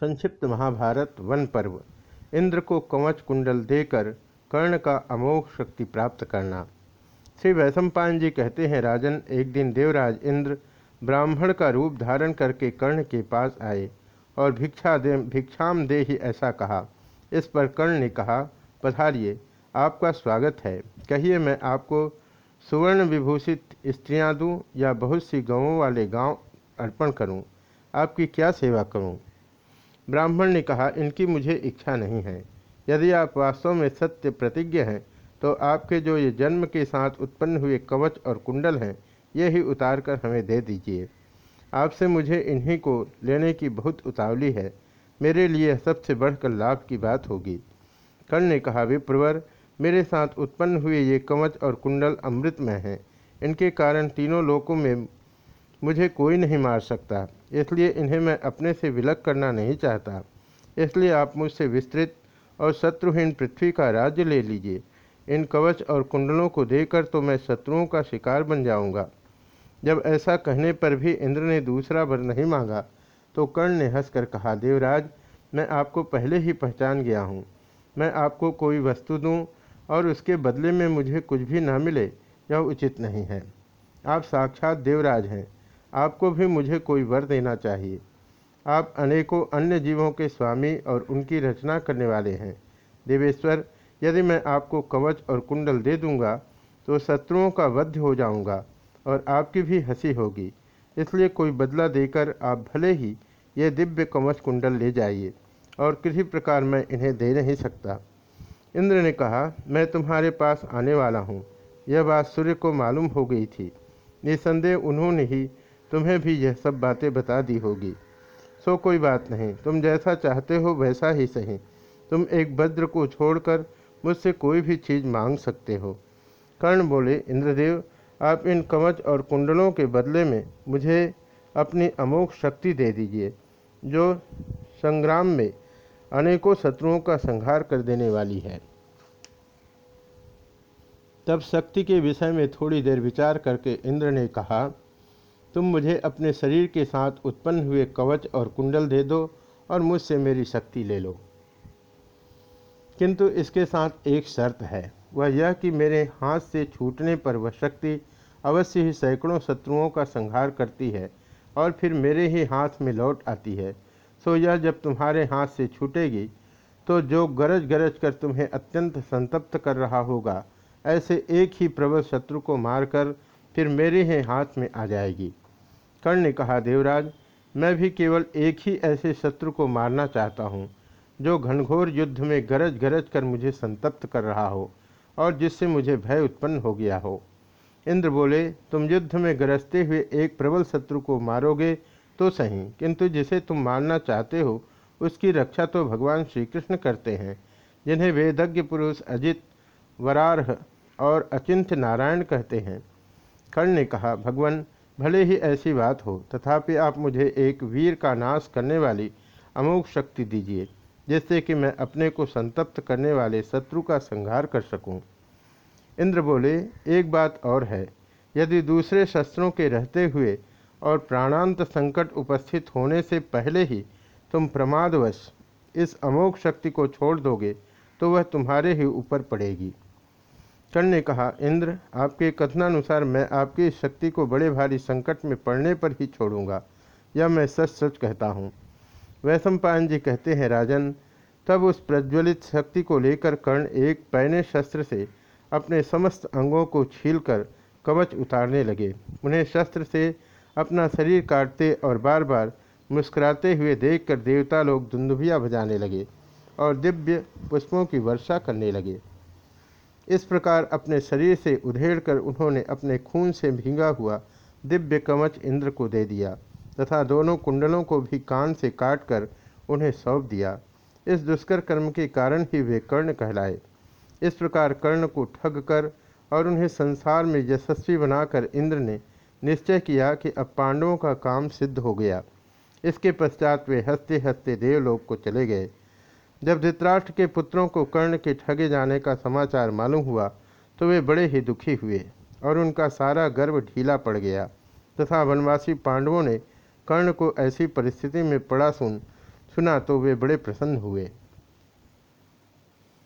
संक्षिप्त महाभारत वन पर्व। इंद्र को कवच कुंडल देकर कर्ण का अमोघ शक्ति प्राप्त करना। श्री वैशंपायन जी कहते हैं, राजन, एक दिन देवराज इंद्र ब्राह्मण का रूप धारण करके कर्ण के पास आए और भिक्षा दे, भिक्षाम दे ही ऐसा कहा। इस पर कर्ण ने कहा, पधारिए, आपका स्वागत है। कहिए, मैं आपको सुवर्ण विभूषित स्त्रियाँ दूँ या बहुत सी गाँवों वाले गाँव अर्पण करूँ? आपकी क्या सेवा करूँ? ब्राह्मण ने कहा, इनकी मुझे इच्छा नहीं है। यदि आप वास्तव में सत्य प्रतिज्ञ हैं तो आपके जो ये जन्म के साथ उत्पन्न हुए कवच और कुंडल हैं, ये ही उतार कर हमें दे दीजिए। आपसे मुझे इन्हीं को लेने की बहुत उतावली है। मेरे लिए सबसे बढ़कर लाभ की बात होगी। कर्ण ने कहा, विप्रवर, मेरे साथ उत्पन्न हुए ये कवच और कुंडल अमृतमय हैं। इनके कारण तीनों लोकों में मुझे कोई नहीं मार सकता। इसलिए इन्हें मैं अपने से विलग करना नहीं चाहता। इसलिए आप मुझसे विस्तृत और शत्रुहीन पृथ्वी का राज्य ले लीजिए। इन कवच और कुंडलों को देकर तो मैं शत्रुओं का शिकार बन जाऊँगा। जब ऐसा कहने पर भी इंद्र ने दूसरा वर नहीं मांगा तो कर्ण ने हंसकर कहा, देवराज, मैं आपको पहले ही पहचान गया हूँ। मैं आपको कोई वस्तु दूँ और उसके बदले में मुझे कुछ भी न मिले, यह उचित नहीं है। आप साक्षात देवराज हैं। आपको भी मुझे कोई वर देना चाहिए। आप अनेकों अन्य जीवों के स्वामी और उनकी रचना करने वाले हैं। देवेश्वर, यदि मैं आपको कवच और कुंडल दे दूँगा तो शत्रुओं का वध हो जाऊँगा और आपकी भी हँसी होगी। इसलिए कोई बदला देकर आप भले ही ये दिव्य कवच कुंडल ले जाइए और किसी प्रकार मैं इन्हें दे नहीं सकता। इंद्र ने कहा, मैं तुम्हारे पास आने वाला हूँ। यह बात सूर्य को मालूम हो गई थी। निसंदेह उन्होंने ही तुम्हें भी यह सब बातें बता दी होगी। सो कोई बात नहीं, तुम जैसा चाहते हो वैसा ही सही। तुम एक भद्र को छोड़कर मुझसे कोई भी चीज़ मांग सकते हो। कर्ण बोले, इंद्रदेव, आप इन कवच और कुंडलों के बदले में मुझे अपनी अमोघ शक्ति दे दीजिए, जो संग्राम में अनेकों शत्रुओं का संहार कर देने वाली है। तब शक्ति के विषय में थोड़ी देर विचार करके इंद्र ने कहा तुम मुझे अपने शरीर के साथ उत्पन्न हुए कवच और कुंडल दे दो और मुझसे मेरी शक्ति ले लो। किंतु इसके साथ एक शर्त है, वह यह कि मेरे हाथ से छूटने पर वह शक्ति अवश्य ही सैकड़ों शत्रुओं का संहार करती है और फिर मेरे ही हाथ में लौट आती है। सो यह जब तुम्हारे हाथ से छूटेगी तो जो गरज गरज कर तुम्हें अत्यंत संतप्त कर रहा होगा, ऐसे एक ही प्रबल शत्रु को मारकर फिर मेरे ही हाथ में आ जाएगी। कर्ण ने कहा, देवराज, मैं भी केवल एक ही ऐसे शत्रु को मारना चाहता हूँ, जो घनघोर युद्ध में गरज गरज कर मुझे संतप्त कर रहा हो और जिससे मुझे भय उत्पन्न हो गया हो। इंद्र बोले, तुम युद्ध में गरजते हुए एक प्रबल शत्रु को मारोगे तो सही, किंतु जिसे तुम मारना चाहते हो, उसकी रक्षा तो भगवान श्री कृष्ण करते हैं, जिन्हें वेदज्ञ पुरुष अजित, वरारह और अचिंत्य नारायण कहते हैं। कर्ण ने कहा, भगवान भले ही ऐसी बात हो, तथापि आप मुझे एक वीर का नाश करने वाली अमोघ शक्ति दीजिए, जिससे कि मैं अपने को संतप्त करने वाले शत्रु का संहार कर सकूँ। इंद्र बोले, एक बात और है, यदि दूसरे शस्त्रों के रहते हुए और प्राणांत संकट उपस्थित होने से पहले ही तुम प्रमादवश इस अमोघ शक्ति को छोड़ दोगे तो वह तुम्हारे ही ऊपर पड़ेगी कर्ण ने कहा, इंद्र, आपके कथनानुसार मैं आपकी शक्ति को बड़े भारी संकट में पड़ने पर ही छोड़ूँगा। यह मैं सच सच कहता हूँ। वैशंपायन जी कहते हैं, राजन, तब उस प्रज्वलित शक्ति को लेकर कर्ण एक पैने शस्त्र से अपने समस्त अंगों को छीलकर कवच उतारने लगे। उन्हें शस्त्र से अपना शरीर काटते और बार बार मुस्कुराते हुए देखकर देवता लोग दुंदुभिया बजाने लगे और दिव्य पुष्पों की वर्षा करने लगे। इस प्रकार अपने शरीर से उधेड़ कर उन्होंने अपने खून से भींगा हुआ दिव्य कवच इंद्र को दे दिया तथा दोनों कुंडलों को भी कान से काटकर उन्हें सौंप दिया। इस दुष्कर कर्म के कारण ही वे कर्ण कहलाए। इस प्रकार कर्ण को ठग कर और उन्हें संसार में यशस्वी बनाकर इंद्र ने निश्चय किया कि अब पांडवों का काम सिद्ध हो गया। इसके पश्चात वे हँसते हँसते देवलोक को चले गए। जब धृतराष्ट्र के पुत्रों को कर्ण के ठगे जाने का समाचार मालूम हुआ तो वे बड़े ही दुखी हुए और उनका सारा गर्व ढीला पड़ गया। तथा वनवासी पांडवों ने कर्ण को ऐसी परिस्थिति में पड़ा सुन, सुना तो वे बड़े प्रसन्न हुए।